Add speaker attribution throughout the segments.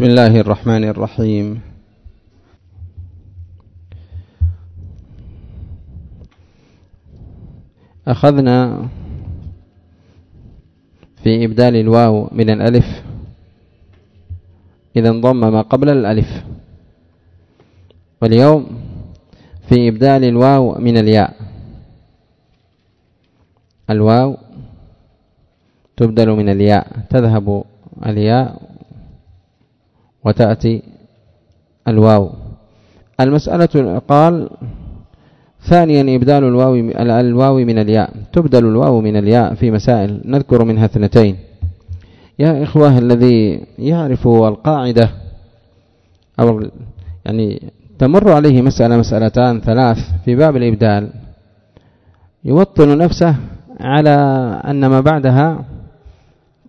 Speaker 1: بسم الله الرحمن الرحيم. أخذنا في إبدال الواو من الألف. إذا انضم ما قبل الألف. واليوم في إبدال الواو من الياء. الواو تبدل من الياء تذهب الياء وتأتي الواو. المسألة قال ثانيا إبدال الواو الواو من الياء. تبدل الواو من الياء في مسائل نذكر منها اثنتين. يا إخوة الذي يعرف القاعدة أو يعني تمر عليه مسألة مسألتان ثلاث في باب الإبدال. يوطن نفسه على أن ما بعدها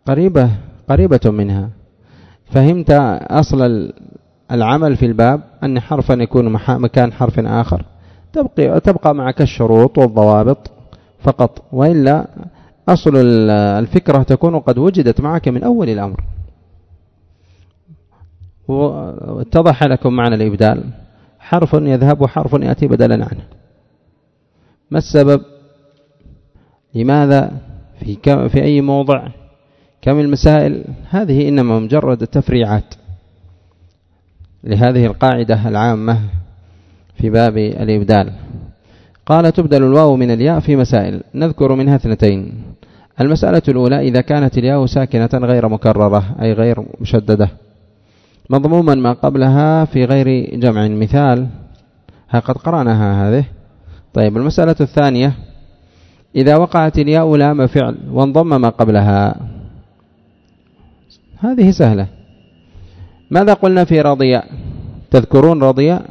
Speaker 1: قريبة قريبة منها. فهمت أصل العمل في الباب أن حرفا يكون مكان حرف آخر. تبقى, تبقى معك الشروط والضوابط فقط وإلا أصل الفكرة تكون قد وجدت معك من أول الأمر. واتضح لكم معنى الإبدال. حرف يذهب وحرف يأتي بدلا عنه. ما السبب؟ لماذا؟ في, في أي موضع؟ كم المسائل؟ هذه إنما مجرد تفريعات لهذه القاعدة العامة في باب الإبدال. قال تبدل الواو من الياء في مسائل. نذكر منها اثنتين. المسألة الأولى إذا كانت الياء ساكنة غير مكررة أي غير مشددة مضموما ما قبلها في غير جمع. مثال ها قد قرأناها هذه. طيب المسألة الثانية إذا وقعت الياء لام فعل وانضم ما قبلها. هذه سهلة. ماذا قلنا في رضياء تذكرون رضياء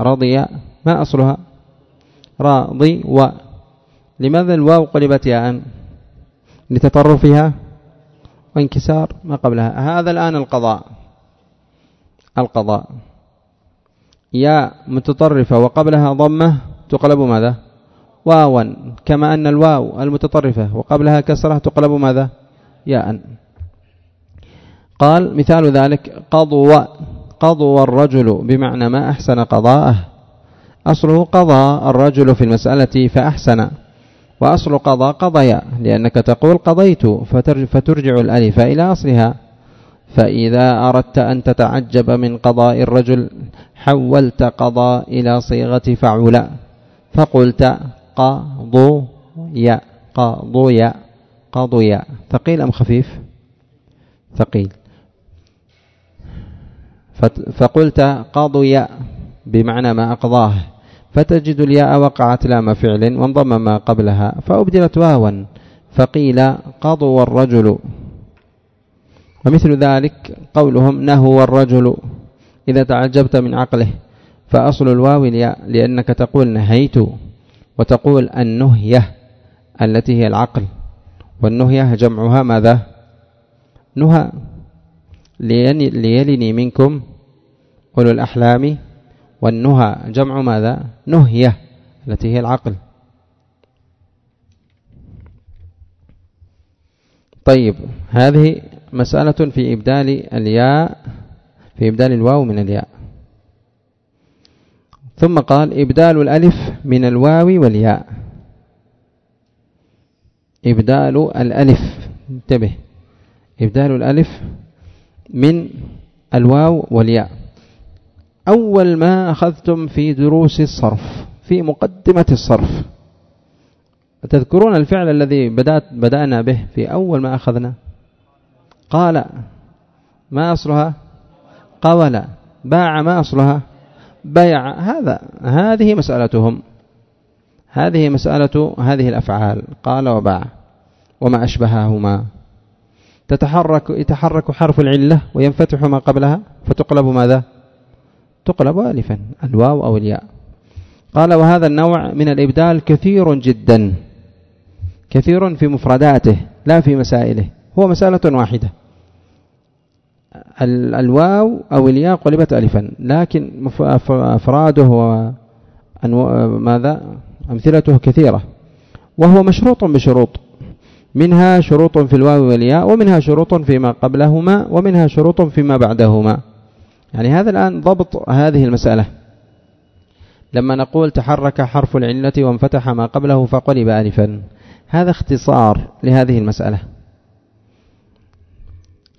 Speaker 1: رضياء ما أصلها؟ راضي و. لماذا الواو قلبت ياء؟ لتطرفها وانكسار ما قبلها. هذا الآن القضاء. القضاء. يا متطرفة وقبلها ضمة تقلب ماذا؟ واوا. كما أن الواو المتطرفة وقبلها كسرة تقلب ماذا؟ ياء. قال مثال ذلك قضوا قضوا الرجل بمعنى ما أحسن قضاءه. أصله قضى الرجل في المسألة فأحسن وأصل قضى قضيا لأنك تقول قضيت فترجع الألف إلى أصلها. فإذا أردت أن تتعجب من قضاء الرجل حولت قضى إلى صيغة فعل فقلت قضويا قضويا قضويا. ثقيل أم خفيف؟ ثقيل. فقلت قضي بمعنى ما أقضاه. فتجد الياء وقعت لام فعل وانضم ما قبلها فأبدلت واوا فقيل قضوا الرجل ومثل ذلك قولهم نهو الرجل إذا تعجبت من عقله. فأصل الواو الياء لأنك تقول نهيت وتقول النهية التي هي العقل. والنهية جمعها ماذا؟ نهى. ليلني منكم أولو الأحلام والنهى. جمع ماذا؟ نهية التي هي العقل. طيب هذه مسألة في إبدال الياء في إبدال الواو من الياء. ثم قال إبدال الألف من الواو والياء. إبدال الألف انتبه. إبدال الألف من الواو والياء. أول ما أخذتم في دروس الصرف في مقدمة الصرف. تذكرون الفعل الذي بدأت بدأنا به في أول ما أخذنا؟ قال. ما أصلها؟ قول. باع ما أصلها؟ بيع. هذا هذه مسألتهم. هذه مسألة هذه الأفعال. قال وباع. وما أشبههما. تتحرك يتحرك حرف العلة وينفتح ما قبلها فتقلب ماذا؟ تقلب ألفا الواو أو الياء. قال وهذا النوع من الإبدال كثير جدا. كثير في مفرداته لا في مسائله. هو مسألة واحدة. الواو أو الياء قلبت ألفا لكن أفراده وماذا أمثلته كثيرة. وهو مشروط بشروط. منها شروط في الواو والياء ومنها شروط فيما قبلهما ومنها شروط فيما بعدهما. يعني هذا الآن ضبط هذه المسألة. لما نقول تحرك حرف العلة وانفتح ما قبله فقلب ألفا هذا اختصار لهذه المسألة.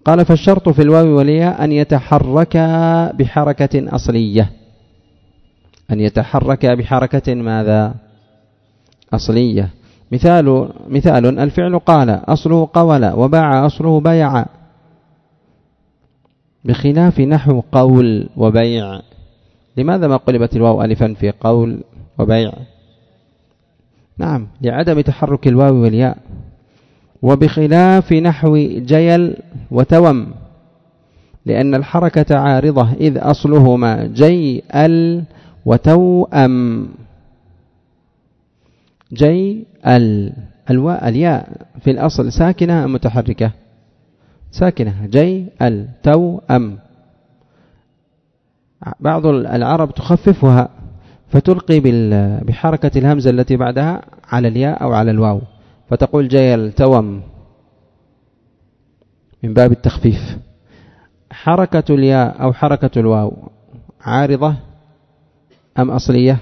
Speaker 1: قال فالشرط في الواو والياء أن يتحرك بحركة أصلية. أن يتحرك بحركة ماذا؟ أصلية. مثال مثال الفعل قال أصله قول وباع أصله بيع. بخلاف نحو قول وبيع. لماذا ما قلبت الواو ألفا في قول وبيع؟ نعم لعدم تحرك الواو والياء. وبخلاف نحو جيل وتوم. لأن الحركة عارضة إذ أصلهما جيل وتوأم. جي ال الواء الياء في الأصل ساكنة أم متحركة؟ ساكنة. جي ال توأم بعض العرب تخففها فتلقي بحركة الهمزة التي بعدها على الياء أو على الواو فتقول جي التوم من باب التخفيف. حركة الياء أو حركة الواو عارضة أم أصلية؟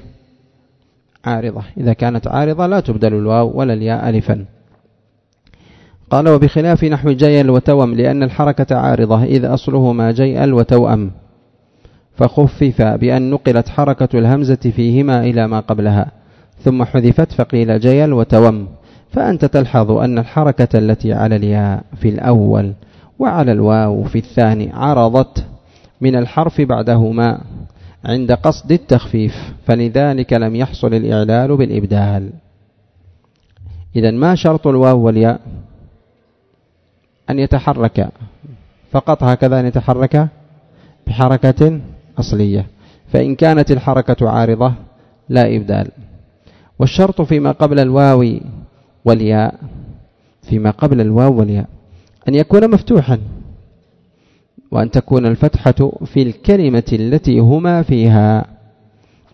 Speaker 1: عارضة. إذا كانت عارضة لا تبدل الواو ولا الياء ألفا. قال وبخلاف نحو جيل وتوم لأن الحركة عارضة إذ أصلهما جيل وتوأم. فخفف بأن نقلت حركة الهمزة فيهما إلى ما قبلها. ثم حذفت فقيل جيل وتوم فأنت تلحظ أن الحركة التي على الياء في الأول وعلى الواو في الثاني عرضت من الحرف بعدهما. عند قصد التخفيف فلذلك لم يحصل الإعلال بالإبدال. إذا ما شرط الواو والياء؟ أن يتحرك. فقط هكذا أن يتحرك بحركة أصلية. فإن كانت الحركة عارضة لا إبدال. والشرط فيما قبل الواو والياء فيما قبل الواو والياء أن يكون مفتوحا. وأن تكون الفتحة في الكلمة التي هما فيها.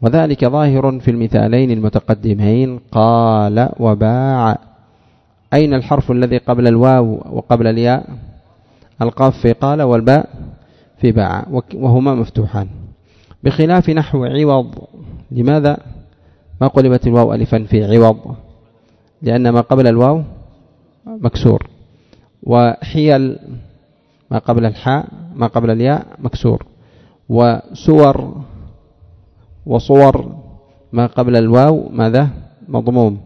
Speaker 1: وذلك ظاهر في المثالين المتقدمين. قال وباع. أين الحرف الذي قبل الواو وقبل الياء؟ القاف في قال والباء في باع. وهما مفتوحان. بخلاف نحو عوض. لماذا؟ ما قلبت الواو ألفا في عوض؟ لأن ما قبل الواو مكسور. وحيل ما قبل الحاء ما قبل الياء مكسور. وسور وصور ما قبل الواو ماذا؟ مضموم.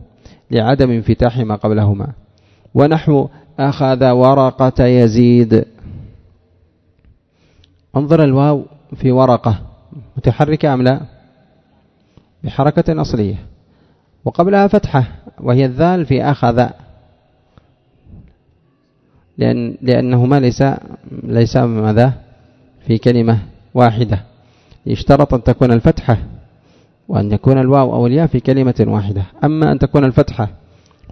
Speaker 1: لعدم انفتاح ما قبلهما. ونحو أخذ ورقة يزيد. انظر الواو في ورقة. متحركة أم لا؟ بحركة أصلية. وقبلها فتحة وهي الذال في أخذ لأن لأنهما ليس ليس ماذا في كلمة واحدة. يشترط أن تكون الفتحة وأن يكون الواو أو الياء في كلمة واحدة. أما أن تكون الفتحة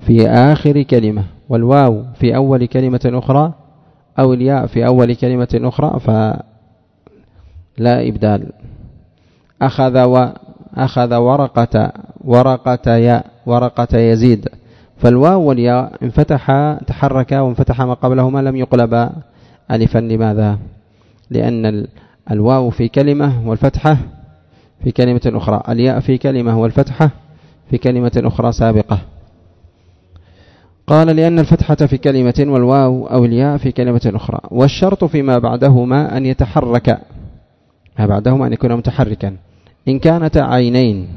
Speaker 1: في آخر كلمة والواو في أول كلمة أخرى أو الياء في أول كلمة أخرى فلا إبدال. أخذ وأخذ ورقة ورقة ياء ورقة يزيد. فالواو والياء انفتح تحركا وانفتح ما قبلهما لم يقلبا ألفا لماذا؟ لأن الواو في كلمة والفتحة في كلمة أخرى. الياء في كلمة والفتحة في كلمة أخرى سابقة. قال لأن الفتحة في كلمة والواو أو الياء في كلمة أخرى. والشرط فيما بعدهما أن يتحرك. ما بعدهما أن يكون متحركا. إن كانت عينين.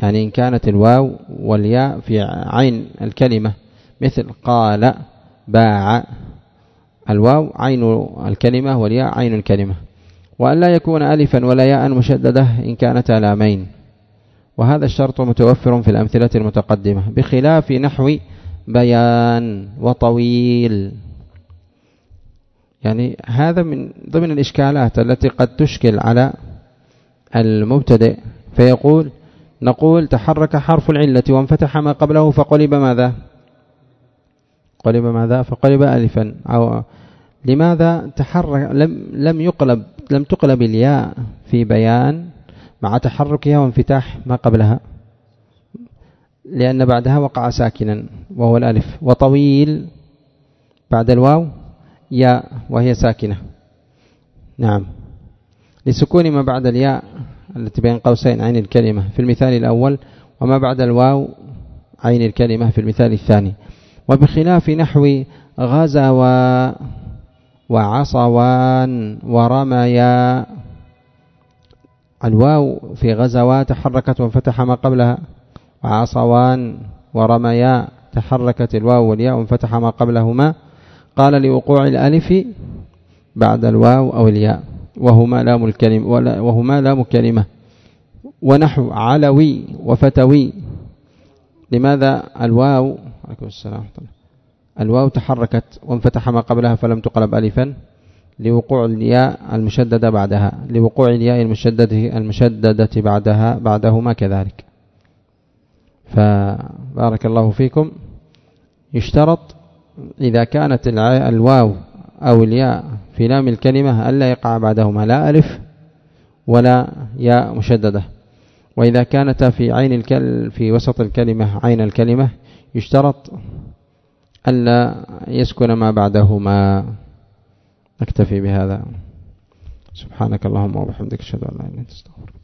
Speaker 1: يعني إن كانت الواو والياء في عين الكلمة مثل قال باع الواو عين الكلمة والياء عين الكلمة. وأن لا يكون ألفا ولا ياء مشددة إن كانتا لامين. وهذا الشرط متوفر في الأمثلة المتقدمة بخلاف نحو بيان وطويل. يعني هذا من ضمن الإشكالات التي قد تشكل على المبتدئ فيقول نقول تحرك حرف العلة وانفتح ما قبله فقلب ماذا؟ قلب ماذا؟ فقلب ألفا. أو لماذا تحرك؟ لم لم يقلب لم تقلب الياء في بيان مع تحركها وانفتاح ما قبلها؟ لأن بعدها وقع ساكنا وهو الألف. وطويل بعد الواو ياء وهي ساكنة. نعم. لسكون ما بعد الياء التي بين قوسين عين الكلمة في المثال الأول وما بعد الواو عين الكلمة في المثال الثاني. وبخلاف نحو غزوا وعصوان ورميا. الواو في غزوا تحركت وانفتح ما قبلها وعصوان ورميا تحركت الواو والياء وانفتح ما قبلهما. قال لوقوع الألف بعد الواو أو الياء. وهما لام الكلمة وهما لام كلمة. ونحو علوي وفتوي. لماذا الواو عليكم السلام الواو تحركت وانفتح ما قبلها فلم تقلب ألفا. لوقوع الياء المشددة بعدها. لوقوع الياء المشددة المشددة بعدها بعدهما كذلك. فبارك الله فيكم. يشترط إذا كانت الواو أو الياء في لام الكلمة ألا يقع بعدهما لا ألف ولا ياء مشددة. وإذا كانتا في عين الكل في وسط الكلمة عين الكلمة يشترط ألا يسكن ما بعدهما. نكتفي بهذا. سبحانك اللهم وبحمدك أشهد أن لا إله إلا أنت أستغفرك.